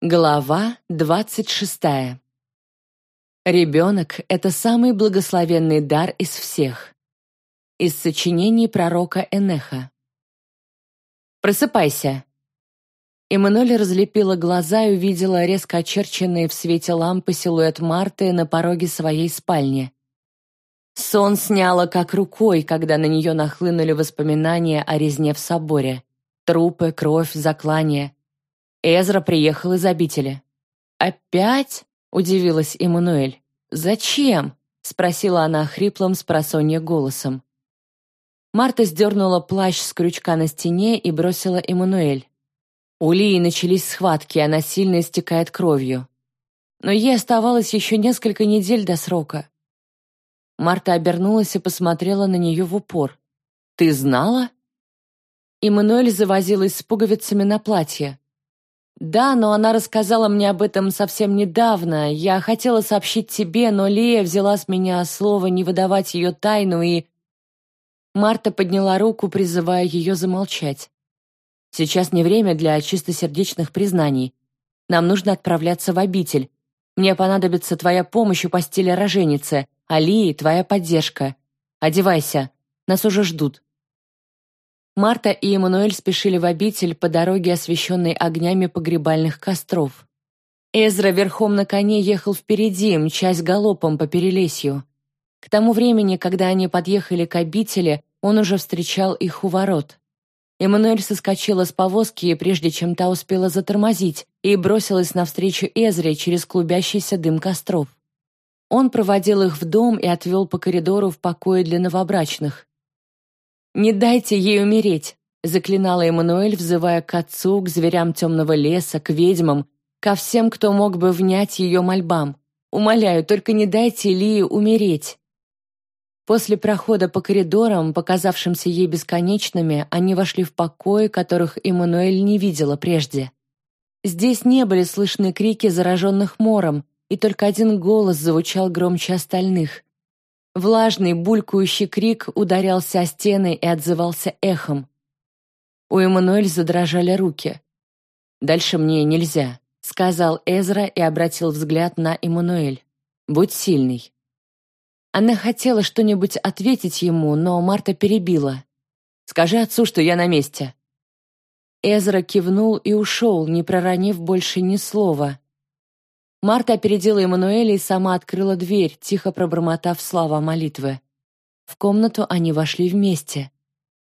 Глава двадцать шестая. Ребенок — это самый благословенный дар из всех. Из сочинений пророка Энеха. «Просыпайся!» Эммануэль разлепила глаза и увидела резко очерченный в свете лампы силуэт Марты на пороге своей спальни. Сон сняло как рукой, когда на нее нахлынули воспоминания о резне в соборе. Трупы, кровь, заклания — Эзра приехал из обители. «Опять?» — удивилась Эммануэль. «Зачем?» — спросила она хриплым с голосом. Марта сдернула плащ с крючка на стене и бросила Эммануэль. У Лии начались схватки, она сильно истекает кровью. Но ей оставалось еще несколько недель до срока. Марта обернулась и посмотрела на нее в упор. «Ты знала?» Эммануэль завозилась с пуговицами на платье. «Да, но она рассказала мне об этом совсем недавно. Я хотела сообщить тебе, но Лея взяла с меня слово не выдавать ее тайну и...» Марта подняла руку, призывая ее замолчать. «Сейчас не время для чистосердечных признаний. Нам нужно отправляться в обитель. Мне понадобится твоя помощь у постели роженицы, а Лии твоя поддержка. Одевайся, нас уже ждут». Марта и Эммануэль спешили в обитель по дороге, освещенной огнями погребальных костров. Эзра верхом на коне ехал впереди, мчась галопом по перелесью. К тому времени, когда они подъехали к обители, он уже встречал их у ворот. Эммануэль соскочила с повозки, прежде чем та успела затормозить, и бросилась навстречу Эзре через клубящийся дым костров. Он проводил их в дом и отвел по коридору в покое для новобрачных. «Не дайте ей умереть!» — заклинала Эммануэль, взывая к отцу, к зверям темного леса, к ведьмам, ко всем, кто мог бы внять ее мольбам. «Умоляю, только не дайте Лии умереть!» После прохода по коридорам, показавшимся ей бесконечными, они вошли в покои, которых Эммануэль не видела прежде. Здесь не были слышны крики зараженных мором, и только один голос звучал громче остальных. Влажный, булькающий крик ударялся о стены и отзывался эхом. У Эммануэль задрожали руки. «Дальше мне нельзя», — сказал Эзра и обратил взгляд на Эммануэль. «Будь сильный». Она хотела что-нибудь ответить ему, но Марта перебила. «Скажи отцу, что я на месте». Эзра кивнул и ушел, не проронив больше ни слова. Марта опередила Эммануэля и сама открыла дверь, тихо пробормотав слова молитвы. В комнату они вошли вместе.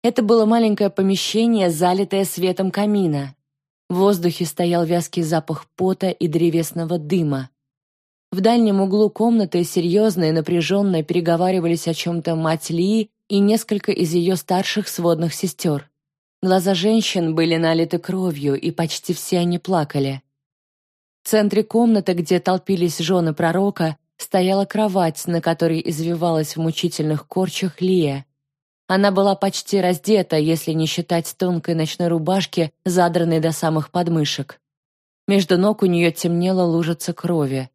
Это было маленькое помещение, залитое светом камина. В воздухе стоял вязкий запах пота и древесного дыма. В дальнем углу комнаты серьезно и напряженно переговаривались о чем-то мать Ли и несколько из ее старших сводных сестер. Глаза женщин были налиты кровью, и почти все они плакали. В центре комнаты, где толпились жены пророка, стояла кровать, на которой извивалась в мучительных корчах Лия. Она была почти раздета, если не считать тонкой ночной рубашки, задранной до самых подмышек. Между ног у нее темнела лужица крови.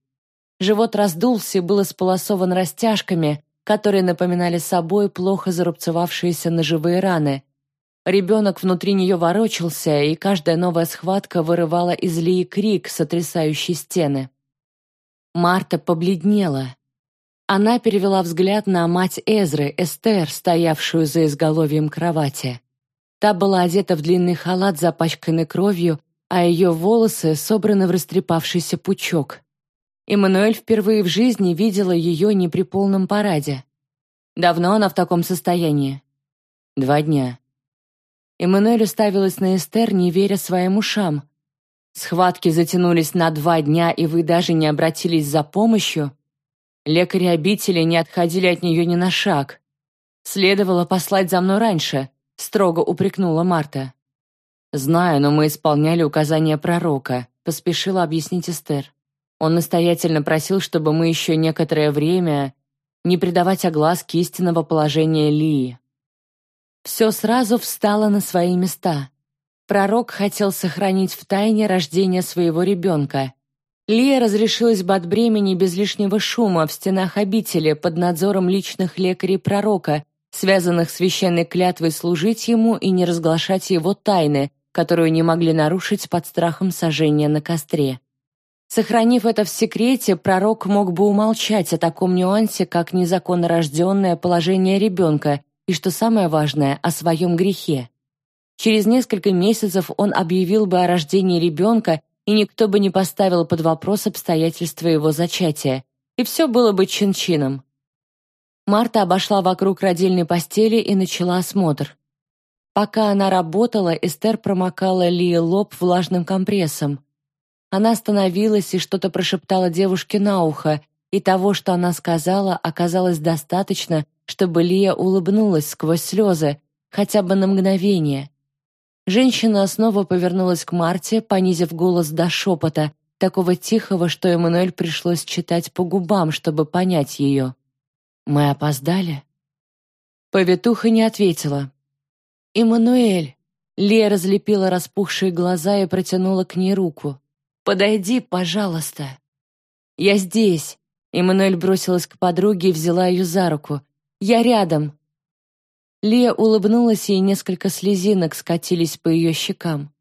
Живот раздулся и был исполосован растяжками, которые напоминали собой плохо зарубцевавшиеся ножевые раны, Ребенок внутри нее ворочался, и каждая новая схватка вырывала из Лии крик, сотрясающий стены. Марта побледнела. Она перевела взгляд на мать Эзры, Эстер, стоявшую за изголовьем кровати. Та была одета в длинный халат, запачканный кровью, а ее волосы собраны в растрепавшийся пучок. Эммануэль впервые в жизни видела ее не при полном параде. Давно она в таком состоянии? Два дня. Эммануэль уставилась на Эстер, не веря своим ушам. «Схватки затянулись на два дня, и вы даже не обратились за помощью?» Лекари обители не отходили от нее ни на шаг. «Следовало послать за мной раньше», — строго упрекнула Марта. «Знаю, но мы исполняли указания пророка», — поспешила объяснить Эстер. Он настоятельно просил, чтобы мы еще некоторое время не придавать огласке истинного положения Лии. Все сразу встало на свои места. Пророк хотел сохранить в тайне рождение своего ребенка. Лия разрешилась бы от бремени без лишнего шума в стенах обители под надзором личных лекарей пророка, связанных священной клятвой служить ему и не разглашать его тайны, которую не могли нарушить под страхом сожжения на костре. Сохранив это в секрете, пророк мог бы умолчать о таком нюансе, как незаконно рожденное положение ребенка и, что самое важное, о своем грехе. Через несколько месяцев он объявил бы о рождении ребенка, и никто бы не поставил под вопрос обстоятельства его зачатия, и все было бы чин-чином. Марта обошла вокруг родильной постели и начала осмотр. Пока она работала, Эстер промокала Лии лоб влажным компрессом. Она остановилась и что-то прошептала девушке на ухо, и того, что она сказала, оказалось достаточно, чтобы Лия улыбнулась сквозь слезы, хотя бы на мгновение. Женщина снова повернулась к Марте, понизив голос до шепота, такого тихого, что Эммануэль пришлось читать по губам, чтобы понять ее. «Мы опоздали?» Повитуха не ответила. «Эммануэль!» Лия разлепила распухшие глаза и протянула к ней руку. «Подойди, пожалуйста!» «Я здесь!» Эммануэль бросилась к подруге и взяла ее за руку. «Я рядом!» Лия улыбнулась, и несколько слезинок скатились по ее щекам.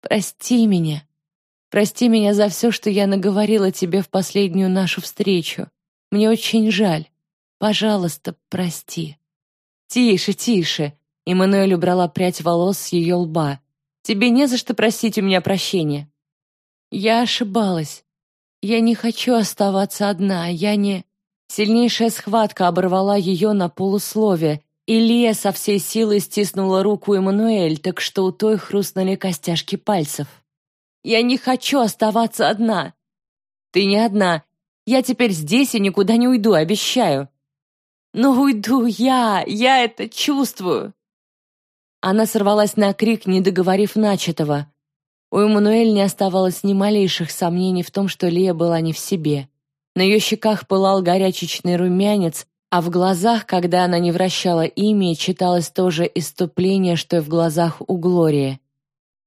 «Прости меня. Прости меня за все, что я наговорила тебе в последнюю нашу встречу. Мне очень жаль. Пожалуйста, прости». «Тише, тише!» Эммануэль убрала прядь волос с ее лба. «Тебе не за что просить у меня прощения». «Я ошибалась. Я не хочу оставаться одна, я не...» Сильнейшая схватка оборвала ее на полуслове, и Лия со всей силы стиснула руку Эммануэль, так что у той хрустнули костяшки пальцев. «Я не хочу оставаться одна!» «Ты не одна. Я теперь здесь и никуда не уйду, обещаю!» «Но уйду я! Я это чувствую!» Она сорвалась на крик, не договорив начатого. У Эммануэль не оставалось ни малейших сомнений в том, что Лия была не в себе. На ее щеках пылал горячечный румянец, а в глазах, когда она не вращала ими, читалось то же иступление, что и в глазах у Глории.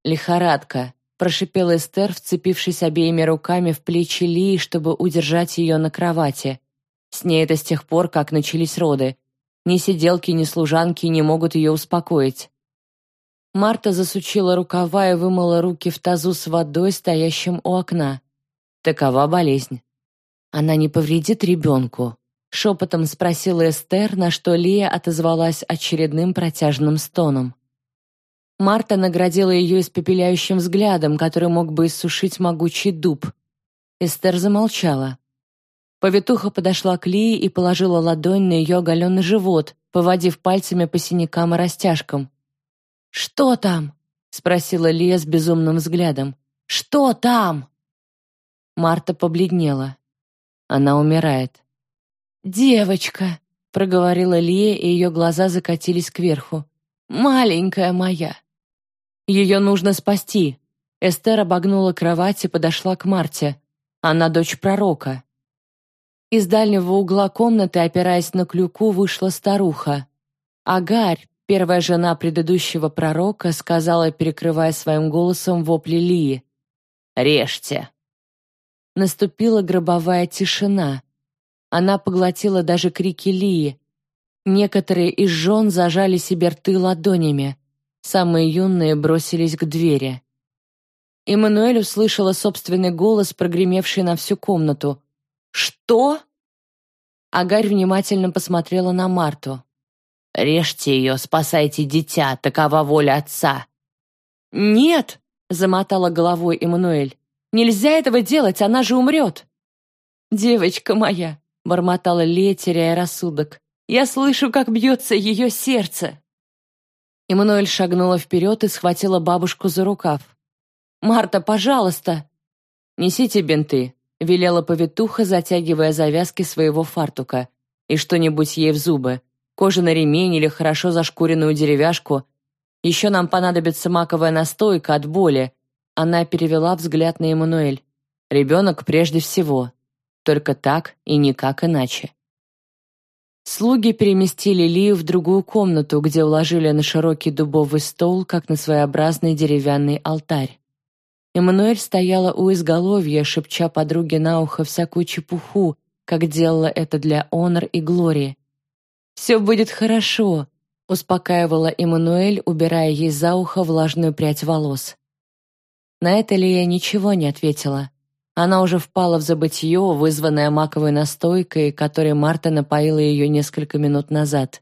«Лихорадка», — прошипел Эстер, вцепившись обеими руками в плечи Лии, чтобы удержать ее на кровати. С ней это с тех пор, как начались роды. Ни сиделки, ни служанки не могут ее успокоить. Марта засучила рукава и вымыла руки в тазу с водой, стоящим у окна. Такова болезнь. Она не повредит ребенку. Шепотом спросила Эстер, на что Лия отозвалась очередным протяжным стоном. Марта наградила ее испепеляющим взглядом, который мог бы иссушить могучий дуб. Эстер замолчала. Повитуха подошла к Лии и положила ладонь на ее оголенный живот, поводив пальцами по синякам и растяжкам. «Что там?» — спросила Лия с безумным взглядом. «Что там?» Марта побледнела. Она умирает. «Девочка!» — проговорила Лия, и ее глаза закатились кверху. «Маленькая моя!» «Ее нужно спасти!» Эстер обогнула кровать и подошла к Марте. Она дочь пророка. Из дальнего угла комнаты, опираясь на клюку, вышла старуха. Агарь, Первая жена предыдущего пророка сказала, перекрывая своим голосом вопли Лии. «Режьте!» Наступила гробовая тишина. Она поглотила даже крики Лии. Некоторые из жен зажали себе рты ладонями. Самые юные бросились к двери. Эммануэль услышала собственный голос, прогремевший на всю комнату. «Что?» Агарь внимательно посмотрела на Марту. Режьте ее, спасайте дитя, такова воля отца». «Нет!» — замотала головой Эммануэль. «Нельзя этого делать, она же умрет!» «Девочка моя!» — бормотала Лея, теряя рассудок. «Я слышу, как бьется ее сердце!» Эммануэль шагнула вперед и схватила бабушку за рукав. «Марта, пожалуйста!» «Несите бинты», — велела повитуха, затягивая завязки своего фартука, «и что-нибудь ей в зубы кожаный ремень или хорошо зашкуренную деревяшку. Еще нам понадобится маковая настойка от боли. Она перевела взгляд на Эммануэль. Ребенок прежде всего. Только так и никак иначе. Слуги переместили Лию в другую комнату, где уложили на широкий дубовый стол, как на своеобразный деревянный алтарь. Эммануэль стояла у изголовья, шепча подруге на ухо всякую чепуху, как делала это для Онор и Глории. Все будет хорошо. успокаивала Эммануэль, убирая ей за ухо влажную прядь волос. На это Лия ничего не ответила. Она уже впала в забытье, вызванное маковой настойкой, которой Марта напоила ее несколько минут назад.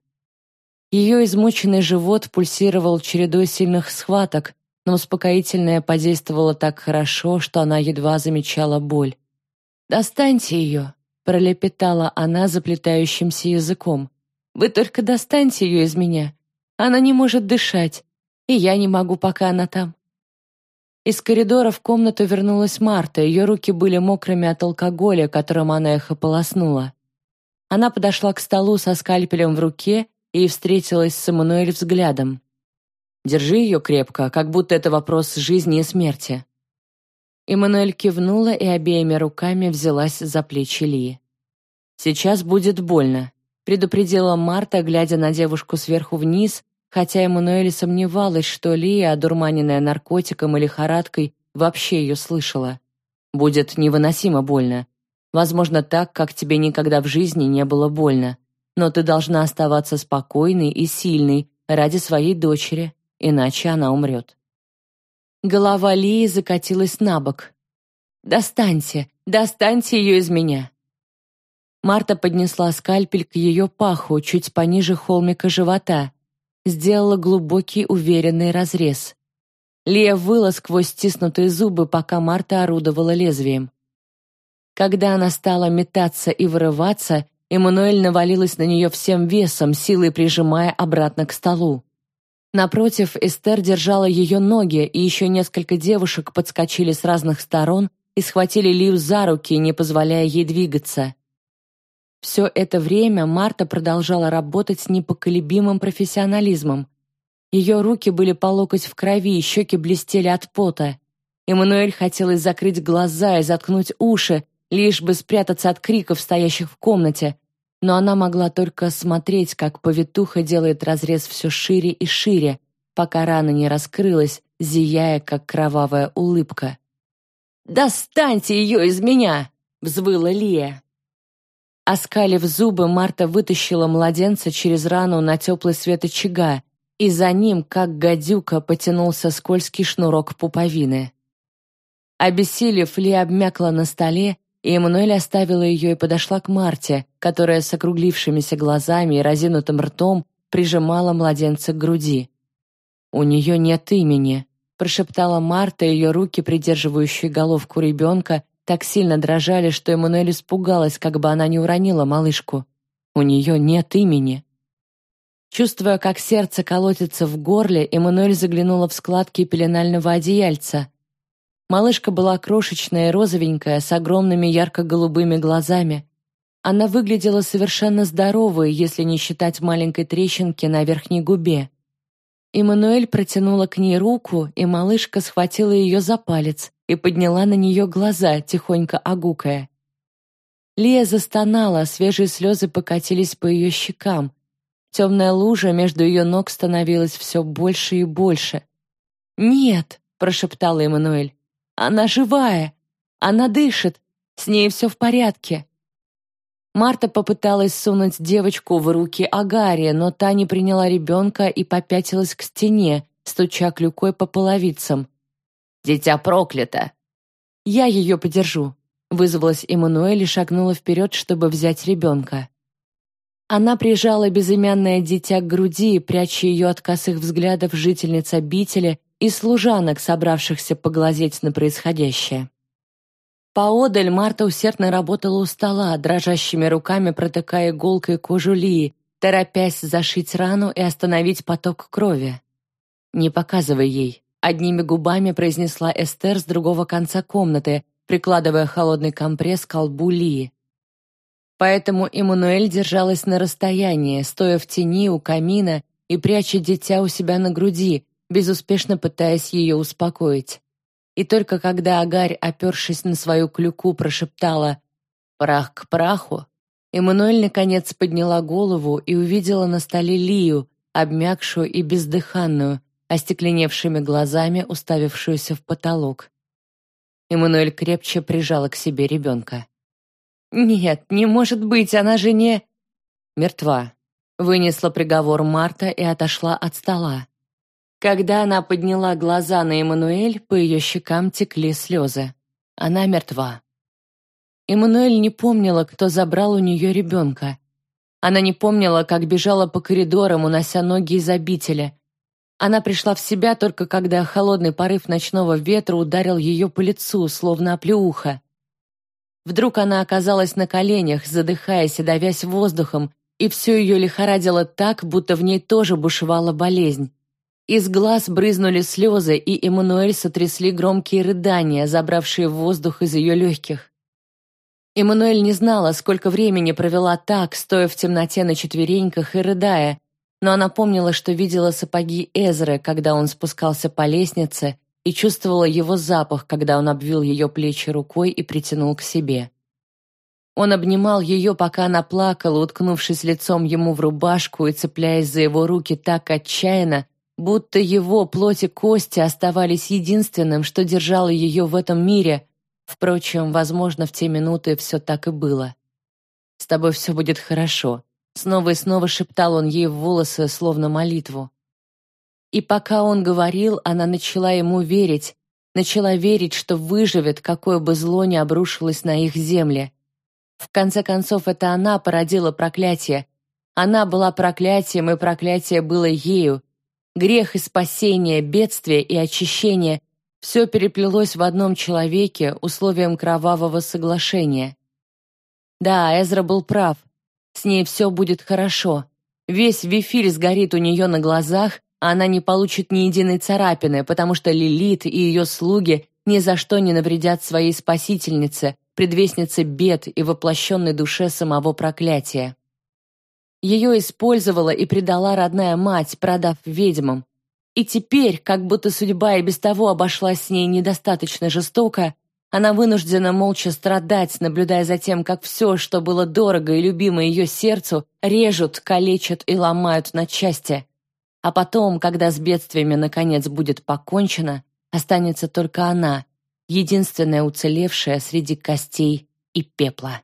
Ее измученный живот пульсировал чередой сильных схваток, но успокоительное подействовало так хорошо, что она едва замечала боль. «Достаньте ее», — пролепетала она заплетающимся языком. «Вы только достаньте ее из меня. Она не может дышать, и я не могу, пока она там». Из коридора в комнату вернулась Марта, ее руки были мокрыми от алкоголя, которым она их ополоснула. Она подошла к столу со скальпелем в руке и встретилась с Эммануэль взглядом. «Держи ее крепко, как будто это вопрос жизни и смерти». Эммануэль кивнула и обеими руками взялась за плечи Ли. «Сейчас будет больно», — предупредила Марта, глядя на девушку сверху вниз, хотя Эммануэль сомневалась, что Лия, одурманенная наркотиком или лихорадкой, вообще ее слышала. «Будет невыносимо больно. Возможно, так, как тебе никогда в жизни не было больно. Но ты должна оставаться спокойной и сильной ради своей дочери, иначе она умрет». Голова Лии закатилась на бок. «Достаньте, достаньте ее из меня!» Марта поднесла скальпель к ее паху, чуть пониже холмика живота, сделала глубокий уверенный разрез. Лия выла сквозь стиснутые зубы, пока Марта орудовала лезвием. Когда она стала метаться и вырываться, Эммануэль навалилась на нее всем весом, силой прижимая обратно к столу. Напротив, Эстер держала ее ноги, и еще несколько девушек подскочили с разных сторон и схватили Лию за руки, не позволяя ей двигаться. Все это время Марта продолжала работать с непоколебимым профессионализмом. Ее руки были по локоть в крови, щеки блестели от пота. Эммануэль хотелось закрыть глаза и заткнуть уши, лишь бы спрятаться от криков, стоящих в комнате, но она могла только смотреть, как повитуха делает разрез все шире и шире, пока рана не раскрылась, зияя, как кровавая улыбка. «Достаньте ее из меня!» — взвыла Лия. Оскалив зубы, Марта вытащила младенца через рану на теплый свет очага, и за ним, как гадюка, потянулся скользкий шнурок пуповины. Обессилев, Ли обмякла на столе, и Эммануэль оставила ее и подошла к Марте, которая с округлившимися глазами и разинутым ртом прижимала младенца к груди. «У нее нет имени», — прошептала Марта, ее руки, придерживающие головку ребенка, так сильно дрожали, что Эммануэль испугалась, как бы она не уронила малышку. У нее нет имени. Чувствуя, как сердце колотится в горле, Эммануэль заглянула в складки пеленального одеяльца. Малышка была крошечная и розовенькая, с огромными ярко-голубыми глазами. Она выглядела совершенно здоровой, если не считать маленькой трещинки на верхней губе. Эммануэль протянула к ней руку, и малышка схватила ее за палец и подняла на нее глаза, тихонько огукая. Лия застонала, свежие слезы покатились по ее щекам. Темная лужа между ее ног становилась все больше и больше. «Нет!» — прошептала Эммануэль. «Она живая! Она дышит! С ней все в порядке!» Марта попыталась сунуть девочку в руки Агаре, но та не приняла ребенка и попятилась к стене, стуча клюкой по половицам. «Дитя проклято!» «Я ее подержу», — вызвалась Эммануэль и шагнула вперед, чтобы взять ребенка. Она прижала безымянное дитя к груди, пряча ее от косых взглядов жительниц обители и служанок, собравшихся поглазеть на происходящее. Поодаль Марта усердно работала у стола, дрожащими руками протыкая иголкой кожу Лии, торопясь зашить рану и остановить поток крови. «Не показывай ей», — одними губами произнесла Эстер с другого конца комнаты, прикладывая холодный компресс к колбу Лии. Поэтому Эммануэль держалась на расстоянии, стоя в тени у камина и пряча дитя у себя на груди, безуспешно пытаясь ее успокоить. И только когда Агарь, опершись на свою клюку, прошептала «Прах к праху», Эммануэль наконец подняла голову и увидела на столе Лию, обмякшую и бездыханную, остекленевшими глазами уставившуюся в потолок. Эммануэль крепче прижала к себе ребенка. «Нет, не может быть, она же не...» «Мертва», Вынесла приговор Марта и отошла от стола. Когда она подняла глаза на Эммануэль, по ее щекам текли слезы. Она мертва. Эммануэль не помнила, кто забрал у нее ребенка. Она не помнила, как бежала по коридорам, унося ноги из обители. Она пришла в себя только когда холодный порыв ночного ветра ударил ее по лицу, словно оплеуха. Вдруг она оказалась на коленях, задыхаясь и давясь воздухом, и все ее лихорадило так, будто в ней тоже бушевала болезнь. Из глаз брызнули слезы, и Эммануэль сотрясли громкие рыдания, забравшие воздух из ее легких. Эммануэль не знала, сколько времени провела так, стоя в темноте на четвереньках и рыдая, но она помнила, что видела сапоги Эзры, когда он спускался по лестнице, и чувствовала его запах, когда он обвил ее плечи рукой и притянул к себе. Он обнимал ее, пока она плакала, уткнувшись лицом ему в рубашку и цепляясь за его руки так отчаянно, будто его плоть и кости оставались единственным, что держало ее в этом мире. Впрочем, возможно, в те минуты все так и было. «С тобой все будет хорошо», — снова и снова шептал он ей в волосы, словно молитву. И пока он говорил, она начала ему верить, начала верить, что выживет, какое бы зло ни обрушилось на их земли. В конце концов, это она породила проклятие. Она была проклятием, и проклятие было ею. Грех и спасение, бедствие и очищение — все переплелось в одном человеке условием кровавого соглашения. Да, Эзра был прав. С ней все будет хорошо. Весь Вифиль сгорит у нее на глазах, а она не получит ни единой царапины, потому что Лилит и ее слуги ни за что не навредят своей спасительнице, предвестнице бед и воплощенной душе самого проклятия. Ее использовала и предала родная мать, продав ведьмам. И теперь, как будто судьба и без того обошлась с ней недостаточно жестоко, она вынуждена молча страдать, наблюдая за тем, как все, что было дорого и любимо ее сердцу, режут, калечат и ломают на части. А потом, когда с бедствиями наконец будет покончено, останется только она, единственная уцелевшая среди костей и пепла.